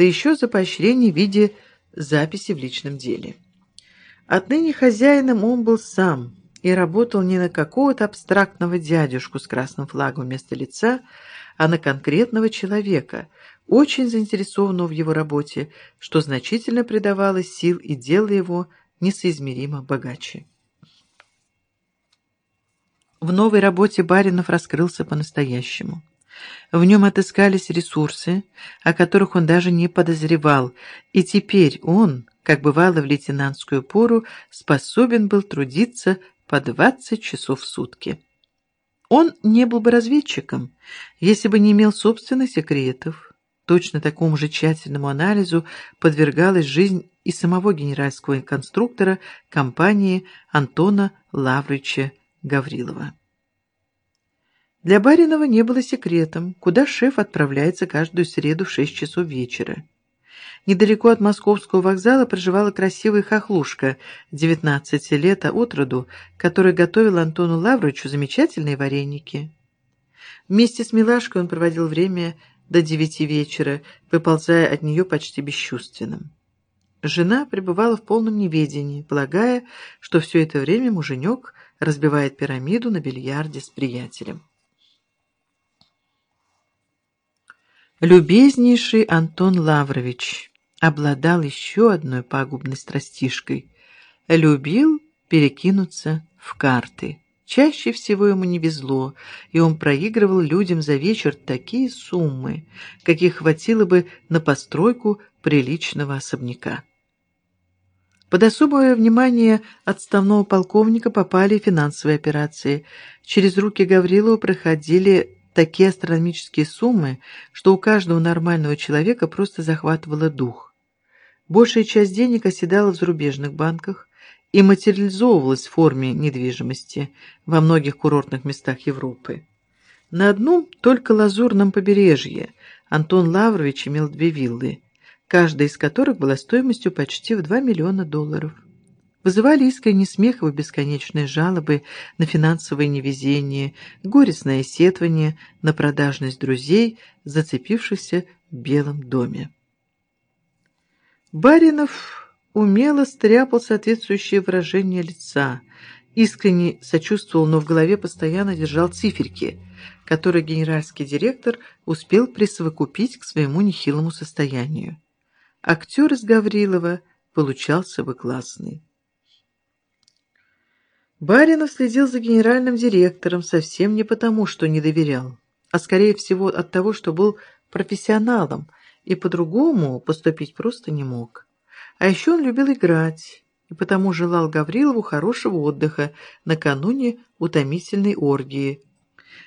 да еще за поощрение в виде записи в личном деле. Отныне хозяином он был сам и работал не на какого-то абстрактного дядюшку с красным флагом вместо лица, а на конкретного человека, очень заинтересованного в его работе, что значительно придавало сил и делало его несоизмеримо богаче. В новой работе Баринов раскрылся по-настоящему. В нем отыскались ресурсы, о которых он даже не подозревал, и теперь он, как бывало в лейтенантскую пору, способен был трудиться по 20 часов в сутки. Он не был бы разведчиком, если бы не имел собственных секретов. Точно такому же тщательному анализу подвергалась жизнь и самого генеральского конструктора компании Антона Лаврича Гаврилова. Для Баринова не было секретом, куда шеф отправляется каждую среду в шесть часов вечера. Недалеко от московского вокзала проживала красивая хохлушка, 19 лет от роду, которая готовила Антону Лавровичу замечательные вареники. Вместе с милашкой он проводил время до девяти вечера, выползая от нее почти бесчувственным. Жена пребывала в полном неведении, полагая, что все это время муженек разбивает пирамиду на бильярде с приятелем. Любезнейший Антон Лаврович обладал еще одной пагубной страстишкой. Любил перекинуться в карты. Чаще всего ему не везло, и он проигрывал людям за вечер такие суммы, каких хватило бы на постройку приличного особняка. Под особое внимание отставного полковника попали финансовые операции. Через руки Гаврилова проходили такие астрономические суммы, что у каждого нормального человека просто захватывало дух. Большая часть денег оседала в зарубежных банках и материализовывалась в форме недвижимости во многих курортных местах Европы. На одном только лазурном побережье Антон Лаврович имел две виллы, каждая из которых была стоимостью почти в 2 миллиона долларов вызывали искренний смех его бесконечные жалобы на финансовое невезение, горестное сетование на продажность друзей, зацепившихся в Белом доме. Баринов умело стряпал соответствующее выражение лица, искренне сочувствовал, но в голове постоянно держал циферки, которые генеральский директор успел присовокупить к своему нехилому состоянию. Актер из Гаврилова получался бы классный. Баринов следил за генеральным директором совсем не потому, что не доверял, а скорее всего от того, что был профессионалом и по-другому поступить просто не мог. А еще он любил играть и потому желал Гаврилову хорошего отдыха накануне утомительной оргии.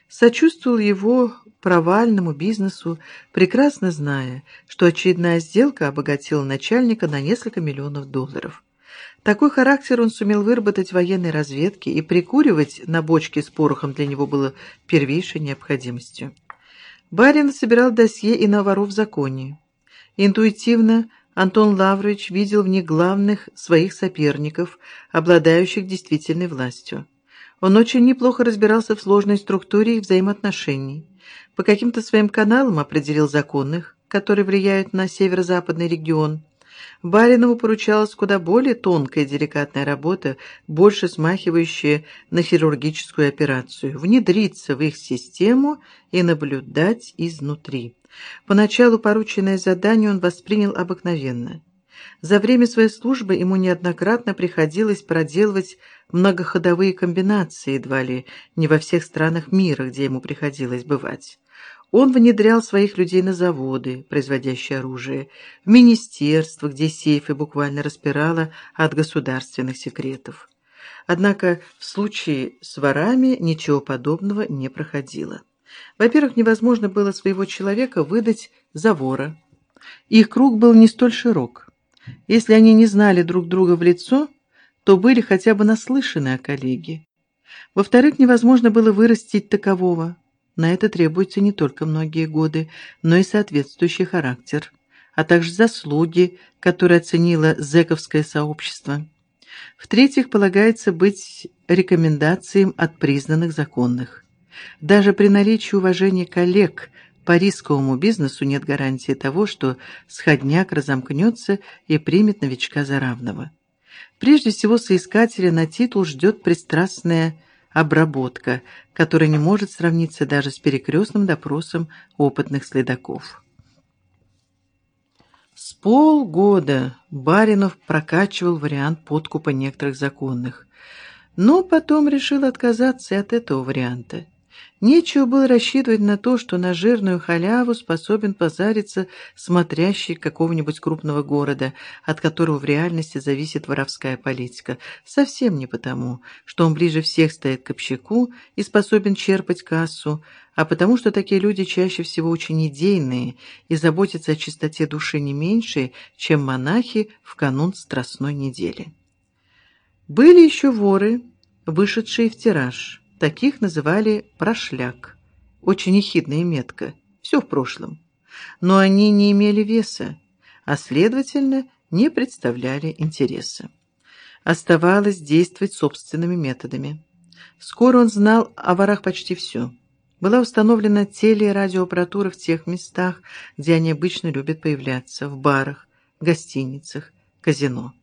Сочувствовал его провальному бизнесу, прекрасно зная, что очередная сделка обогатила начальника на несколько миллионов долларов. Такой характер он сумел выработать в военной разведке, и прикуривать на бочке с порохом для него было первейшей необходимостью. Барин собирал досье и на воров в законе. Интуитивно Антон Лаврович видел в них главных своих соперников, обладающих действительной властью. Он очень неплохо разбирался в сложной структуре их взаимоотношений. По каким-то своим каналам определил законных, которые влияют на северо-западный регион – Баринову поручалась куда более тонкая и деликатная работа, больше смахивающая на хирургическую операцию, внедриться в их систему и наблюдать изнутри. Поначалу порученное задание он воспринял обыкновенно. За время своей службы ему неоднократно приходилось проделывать многоходовые комбинации, едва ли не во всех странах мира, где ему приходилось бывать. Он внедрял своих людей на заводы, производящие оружие, в министерство, где сейфы буквально распирало от государственных секретов. Однако в случае с ворами ничего подобного не проходило. Во-первых, невозможно было своего человека выдать за вора. Их круг был не столь широк. Если они не знали друг друга в лицо, то были хотя бы наслышаны о коллеге. Во-вторых, невозможно было вырастить такового. На это требуется не только многие годы, но и соответствующий характер, а также заслуги, которые оценило зэковское сообщество. В-третьих, полагается быть рекомендациям от признанных законных. Даже при наличии уважения коллег по рисковому бизнесу нет гарантии того, что сходняк разомкнется и примет новичка за равного. Прежде всего, соискателя на титул ждет пристрастная обработка, которая не может сравниться даже с перекрестным допросом опытных следаков. С полгода Баринов прокачивал вариант подкупа некоторых законных, но потом решил отказаться от этого варианта. Нечего было рассчитывать на то, что на жирную халяву способен позариться смотрящий какого-нибудь крупного города, от которого в реальности зависит воровская политика. Совсем не потому, что он ближе всех стоит к общаку и способен черпать кассу, а потому что такие люди чаще всего очень идейные и заботятся о чистоте души не меньше, чем монахи в канун Страстной недели. Были еще воры, вышедшие в тираж. Таких называли прошляк. Очень ехидная метка. Все в прошлом. Но они не имели веса, а следовательно, не представляли интереса. Оставалось действовать собственными методами. Скоро он знал о ворах почти все. Была установлена теле- и радиоаппаратура в тех местах, где они обычно любят появляться, в барах, гостиницах, казино.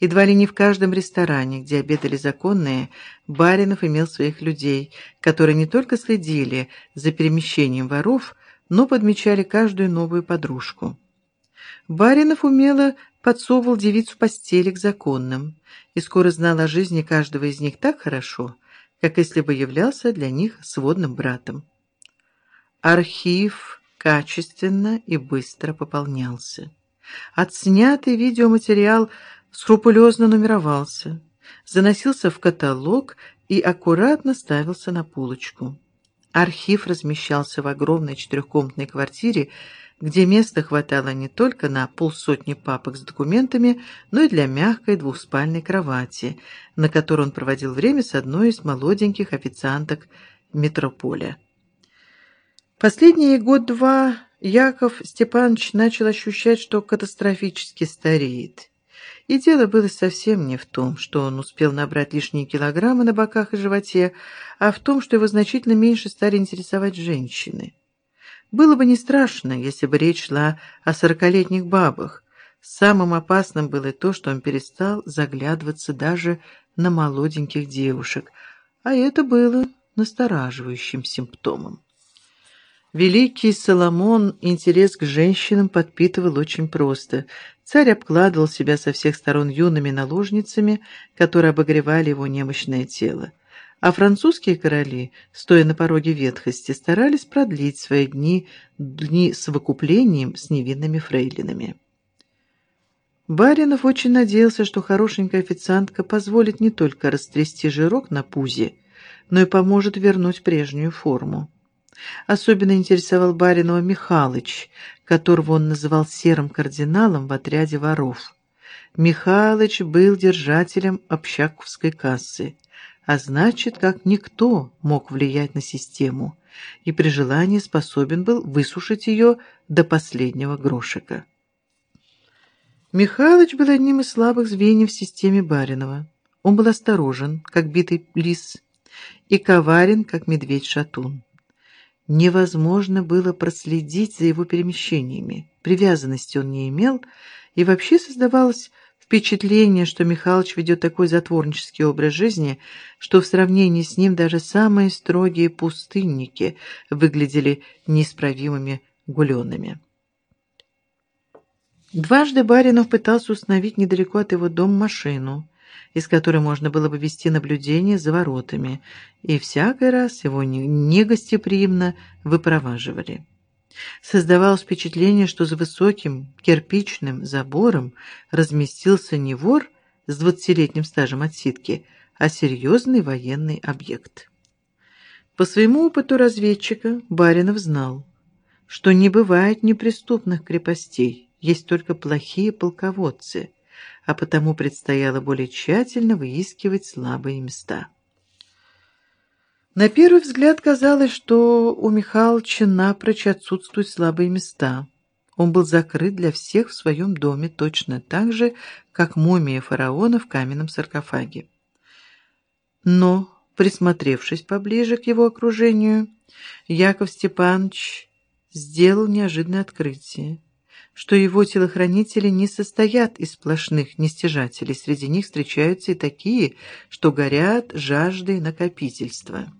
Едва ли не в каждом ресторане, где обедали законные, Баринов имел своих людей, которые не только следили за перемещением воров, но подмечали каждую новую подружку. Баринов умело подсовывал девицу постели к законным и скоро знал о жизни каждого из них так хорошо, как если бы являлся для них сводным братом. Архив качественно и быстро пополнялся. Отснятый видеоматериал – скрупулезно нумеровался, заносился в каталог и аккуратно ставился на полочку. Архив размещался в огромной четырехкомнатной квартире, где места хватало не только на полсотни папок с документами, но и для мягкой двухспальной кровати, на которой он проводил время с одной из молоденьких официанток метрополя. Последние год-два Яков Степанович начал ощущать, что катастрофически стареет. И дело было совсем не в том, что он успел набрать лишние килограммы на боках и животе, а в том, что его значительно меньше стали интересовать женщины. Было бы не страшно, если бы речь шла о сорокалетних бабах. Самым опасным было то, что он перестал заглядываться даже на молоденьких девушек, а это было настораживающим симптомом. Великий Соломон интерес к женщинам подпитывал очень просто. Царь обкладывал себя со всех сторон юными наложницами, которые обогревали его немощное тело. А французские короли, стоя на пороге ветхости, старались продлить свои дни, дни с выкуплением с невинными фрейлинами. Баринов очень надеялся, что хорошенькая официантка позволит не только растрясти жирок на пузе, но и поможет вернуть прежнюю форму. Особенно интересовал Баринова Михалыч, которого он называл серым кардиналом в отряде воров. Михалыч был держателем общаковской кассы, а значит, как никто мог влиять на систему, и при желании способен был высушить ее до последнего грошика. Михалыч был одним из слабых звеньев в системе Баринова. Он был осторожен, как битый лис, и коварен, как медведь-шатун. Невозможно было проследить за его перемещениями. Привязанности он не имел, и вообще создавалось впечатление, что Михалыч ведет такой затворнический образ жизни, что в сравнении с ним даже самые строгие пустынники выглядели неисправимыми гуленными. Дважды Баринов пытался установить недалеко от его дома машину, из которой можно было бы вести наблюдение за воротами, и всякий раз его негостеприимно выпроваживали. Создавалось впечатление, что за высоким кирпичным забором разместился не вор с двадцатилетним стажем отсидки, а серьезный военный объект. По своему опыту разведчика Баринов знал, что не бывает неприступных крепостей, есть только плохие полководцы – а потому предстояло более тщательно выискивать слабые места. На первый взгляд казалось, что у Михалыча напрочь отсутствуют слабые места. Он был закрыт для всех в своем доме точно так же, как мумия фараона в каменном саркофаге. Но, присмотревшись поближе к его окружению, Яков Степанович сделал неожиданное открытие, что его телохранители не состоят из сплошных нестяжателей, среди них встречаются и такие, что горят жаждой накопительства.